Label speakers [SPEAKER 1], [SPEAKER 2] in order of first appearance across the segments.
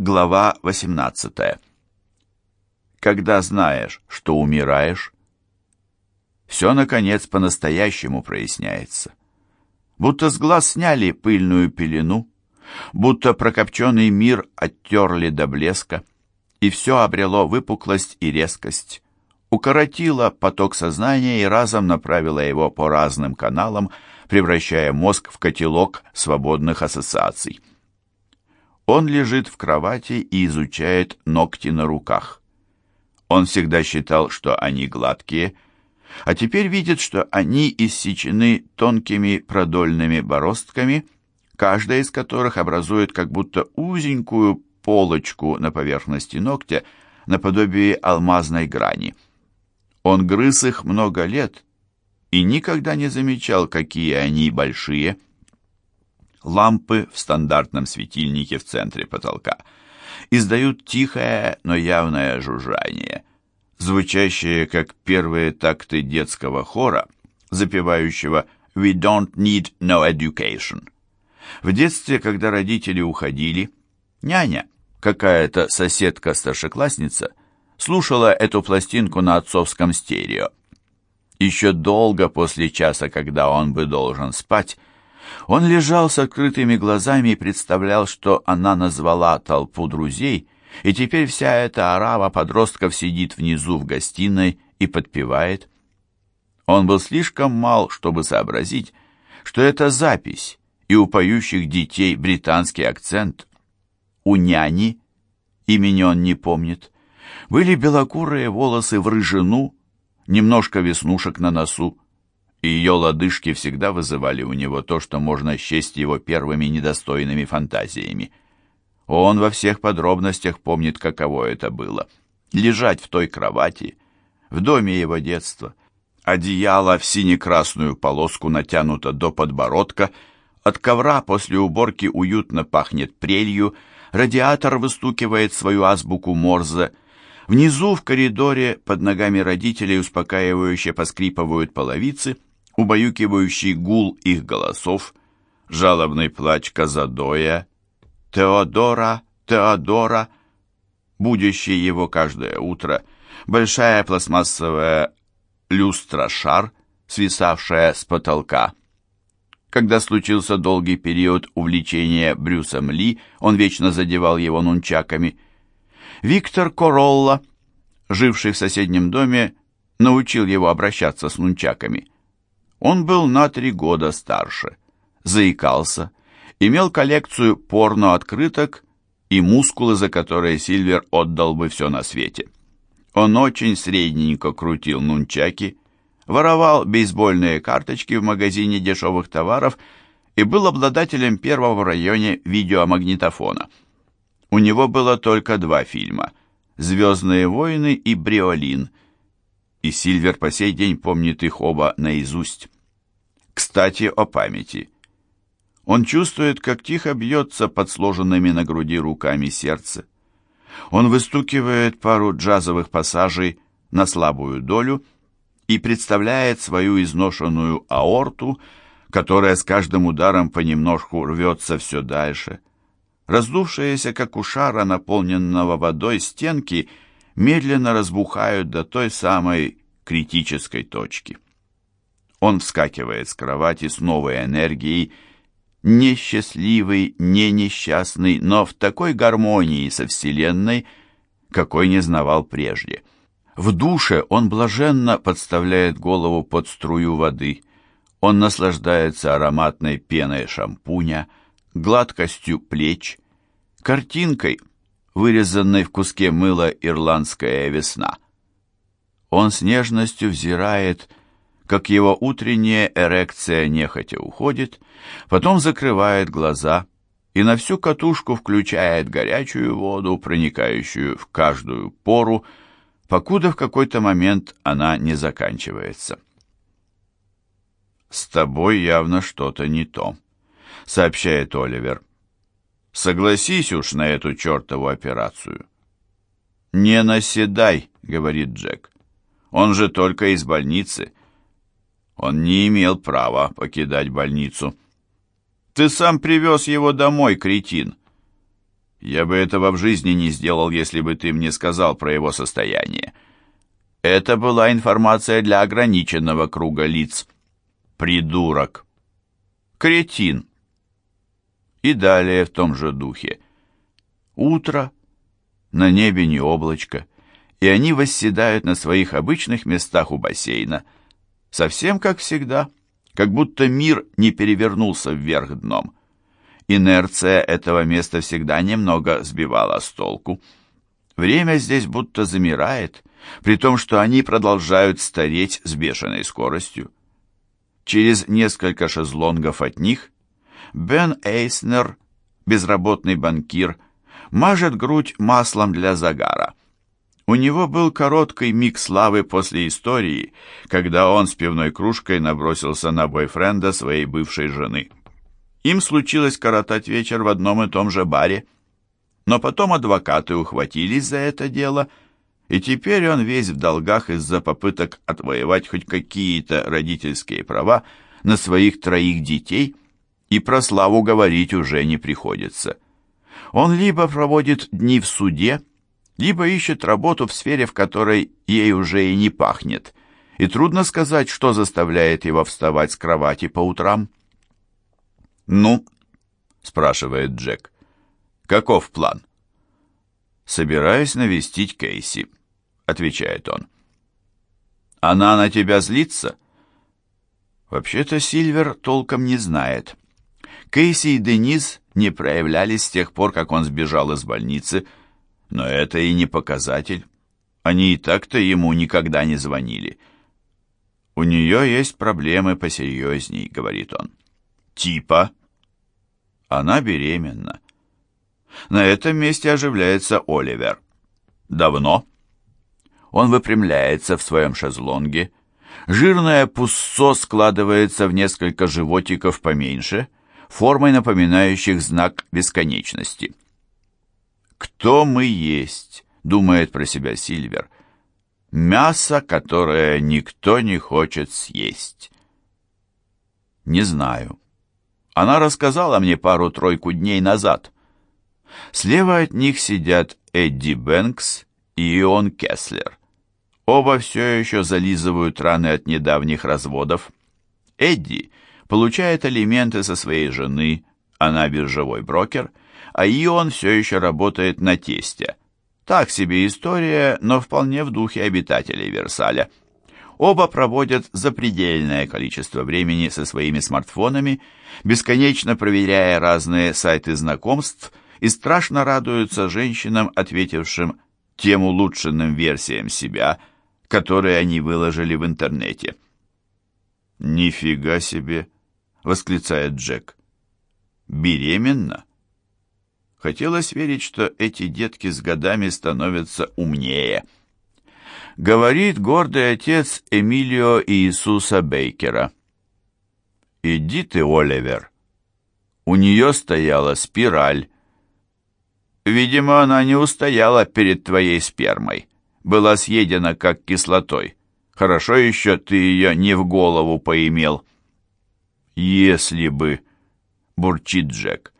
[SPEAKER 1] Глава 18. Когда знаешь, что умираешь, все, наконец, по-настоящему проясняется. Будто с глаз сняли пыльную пелену, будто прокопченный мир оттерли до блеска, и все обрело выпуклость и резкость, укоротило поток сознания и разом направило его по разным каналам, превращая мозг в котелок свободных ассоциаций. Он лежит в кровати и изучает ногти на руках. Он всегда считал, что они гладкие, а теперь видит, что они иссечены тонкими продольными бороздками, каждая из которых образует как будто узенькую полочку на поверхности ногтя, наподобие алмазной грани. Он грыз их много лет и никогда не замечал, какие они большие – Лампы в стандартном светильнике в центре потолка издают тихое, но явное жужжание, звучащее как первые такты детского хора, запевающего «We don't need no education». В детстве, когда родители уходили, няня, какая-то соседка-старшеклассница, слушала эту пластинку на отцовском стерео. Еще долго после часа, когда он бы должен спать, он лежал с открытыми глазами и представлял, что она назвала толпу друзей, и теперь вся эта орава подростков сидит внизу в гостиной и подпевает. Он был слишком мал, чтобы сообразить, что это запись, и у поющих детей британский акцент. У няни, имени он не помнит, были белокурые волосы в рыжину, немножко веснушек на носу, и ее лодыжки всегда вызывали у него то, что можно счесть его первыми недостойными фантазиями. Он во всех подробностях помнит, каково это было. Лежать в той кровати, в доме его детства. Одеяло в сине-красную полоску натянуто до подбородка, от ковра после уборки уютно пахнет прелью, радиатор выстукивает свою азбуку Морзе, Внизу в коридоре под ногами родителей успокаивающе поскрипывают половицы — убаюкивающий гул их голосов, жалобный плач Казадоя, Теодора, Теодора, будущий его каждое утро, большая пластмассовая люстра-шар, свисавшая с потолка. Когда случился долгий период увлечения Брюсом Ли, он вечно задевал его нунчаками. Виктор Королла, живший в соседнем доме, научил его обращаться с нунчаками – он был на три года старше, заикался, имел коллекцию порно-открыток и мускулы, за которые Сильвер отдал бы все на свете. Он очень средненько крутил нунчаки, воровал бейсбольные карточки в магазине дешевых товаров и был обладателем первого в районе видеомагнитофона. У него было только два фильма «Звездные войны» и «Бриолин», и Сильвер по сей день помнит их оба наизусть. Кстати, о памяти. Он чувствует, как тихо бьется под сложенными на груди руками сердце. Он выстукивает пару джазовых пассажей на слабую долю и представляет свою изношенную аорту, которая с каждым ударом понемножку рвется все дальше. Раздувшиеся, как у шара, наполненного водой, стенки — медленно разбухают до той самой критической точки. Он вскакивает с кровати с новой энергией, несчастливый, не несчастный, но в такой гармонии со Вселенной, какой не знавал прежде. В душе он блаженно подставляет голову под струю воды. Он наслаждается ароматной пеной шампуня, гладкостью плеч, картинкой, вырезанной в куске мыла ирландская весна. Он с нежностью взирает, как его утренняя эрекция нехотя уходит, потом закрывает глаза и на всю катушку включает горячую воду, проникающую в каждую пору, покуда в какой-то момент она не заканчивается. «С тобой явно что-то не то», — сообщает Оливер. Согласись уж на эту чертову операцию. «Не наседай», — говорит Джек. «Он же только из больницы». Он не имел права покидать больницу. «Ты сам привез его домой, кретин». Я бы этого в жизни не сделал, если бы ты мне сказал про его состояние. Это была информация для ограниченного круга лиц. Придурок. Кретин. И далее в том же духе. Утро, на небе не облачко, и они восседают на своих обычных местах у бассейна. Совсем как всегда, как будто мир не перевернулся вверх дном. Инерция этого места всегда немного сбивала с толку. Время здесь будто замирает, при том, что они продолжают стареть с бешеной скоростью. Через несколько шезлонгов от них Бен Эйснер, безработный банкир, мажет грудь маслом для загара. У него был короткий миг славы после истории, когда он с пивной кружкой набросился на бойфренда своей бывшей жены. Им случилось коротать вечер в одном и том же баре. Но потом адвокаты ухватились за это дело, и теперь он весь в долгах из-за попыток отвоевать хоть какие-то родительские права на своих троих детей, и про славу говорить уже не приходится. Он либо проводит дни в суде, либо ищет работу в сфере, в которой ей уже и не пахнет, и трудно сказать, что заставляет его вставать с кровати по утрам. «Ну?» — спрашивает Джек. «Каков план?» «Собираюсь навестить Кейси», — отвечает он. «Она на тебя злится?» Вообще-то Сильвер толком не знает. Кейси и Денис не проявлялись с тех пор, как он сбежал из больницы, но это и не показатель. Они и так-то ему никогда не звонили. «У нее есть проблемы посерьезней», — говорит он. «Типа?» Она беременна. На этом месте оживляется Оливер. Давно? Он выпрямляется в своем шезлонге. Жирное пуссо складывается в несколько животиков поменьше, формой напоминающих знак бесконечности. «Кто мы есть?» — думает про себя Сильвер. «Мясо, которое никто не хочет съесть». «Не знаю». Она рассказала мне пару-тройку дней назад. Слева от них сидят Эдди Бэнкс и Ион Кеслер. Оба все еще зализывают раны от недавних разводов. Эдди получает алименты со своей жены, она биржевой брокер, а Ион все еще работает на тесте. Так себе история, но вполне в духе обитателей Версаля. Оба проводят запредельное количество времени со своими смартфонами, бесконечно проверяя разные сайты знакомств и страшно радуются женщинам, ответившим тем улучшенным версиям себя, которые они выложили в интернете. «Нифига себе!» — восклицает Джек. «Беременна?» Хотелось верить, что эти детки с годами становятся умнее — говорит гордый отец Эмилио Иисуса Бейкера. «Иди ты, Оливер». У нее стояла спираль. Видимо, она не устояла перед твоей спермой. Была съедена как кислотой. Хорошо еще ты ее не в голову поимел. «Если бы...» — бурчит Джек.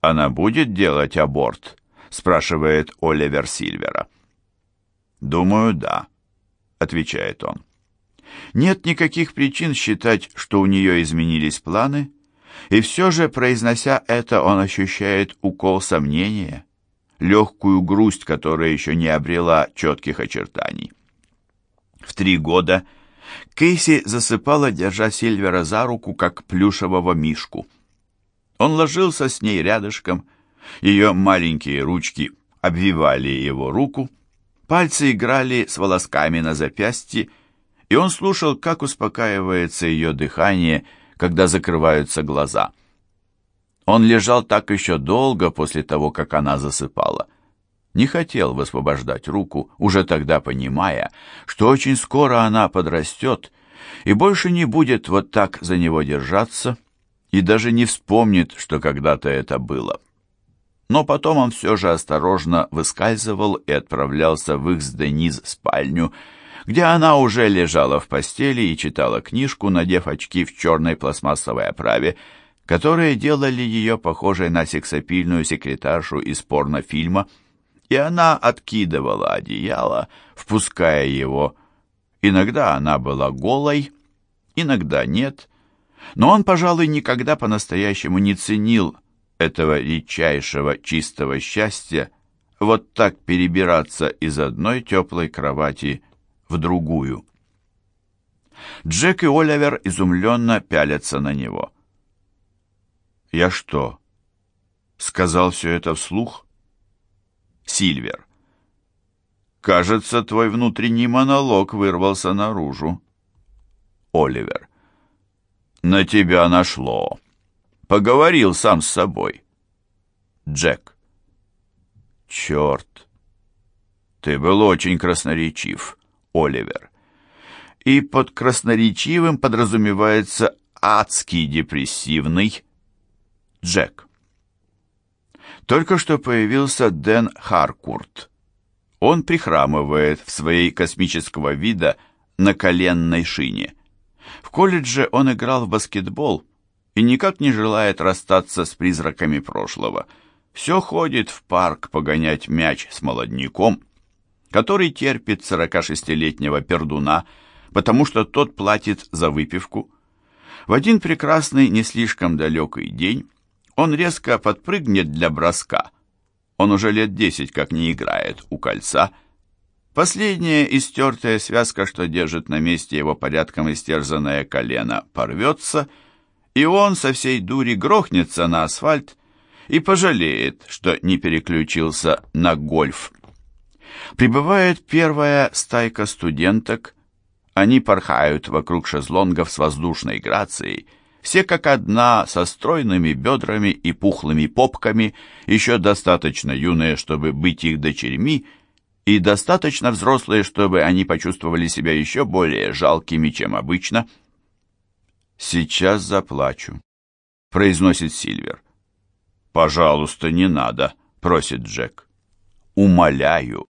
[SPEAKER 1] «Она будет делать аборт?» — спрашивает Оливер Сильвера. «Думаю, да», — отвечает он. Нет никаких причин считать, что у нее изменились планы, и все же, произнося это, он ощущает укол сомнения, легкую грусть, которая еще не обрела четких очертаний. В три года Кейси засыпала, держа Сильвера за руку, как плюшевого мишку. Он ложился с ней рядышком, ее маленькие ручки обвивали его руку, Пальцы играли с волосками на запястье, и он слушал, как успокаивается ее дыхание, когда закрываются глаза. Он лежал так еще долго после того, как она засыпала. Не хотел высвобождать руку, уже тогда понимая, что очень скоро она подрастет и больше не будет вот так за него держаться и даже не вспомнит, что когда-то это было. Но потом он все же осторожно выскальзывал и отправлялся в их с Дениз спальню, где она уже лежала в постели и читала книжку, надев очки в черной пластмассовой оправе, которые делали ее похожей на сексапильную секретаршу из порнофильма, и она откидывала одеяло, впуская его. Иногда она была голой, иногда нет, но он, пожалуй, никогда по-настоящему не ценил этого редчайшего чистого счастья вот так перебираться из одной теплой кровати в другую. Джек и Оливер изумленно пялятся на него. «Я что, сказал все это вслух?» Сильвер. «Кажется, твой внутренний монолог вырвался наружу». Оливер. «На тебя нашло. Поговорил сам с собой». Джек. «Черт! Ты был очень красноречив, Оливер. И под красноречивым подразумевается адский депрессивный Джек. Только что появился Дэн Харкурт. Он прихрамывает в своей космического вида на коленной шине. В колледже он играл в баскетбол и никак не желает расстаться с призраками прошлого. Все ходит в парк погонять мяч с молодняком, который терпит 46-летнего пердуна, потому что тот платит за выпивку. В один прекрасный, не слишком далекий день он резко подпрыгнет для броска. Он уже лет десять как не играет у кольца. Последняя истертая связка, что держит на месте его порядком истерзанное колено, порвется, и он со всей дури грохнется на асфальт и пожалеет, что не переключился на гольф. Прибывает первая стайка студенток, они порхают вокруг шезлонгов с воздушной грацией, все как одна, со стройными бедрами и пухлыми попками, еще достаточно юные, чтобы быть их дочерьми, и достаточно взрослые, чтобы они почувствовали себя еще более жалкими, чем обычно. «Сейчас заплачу», — произносит Сильвер. «Пожалуйста, не надо», — просит Джек. «Умоляю».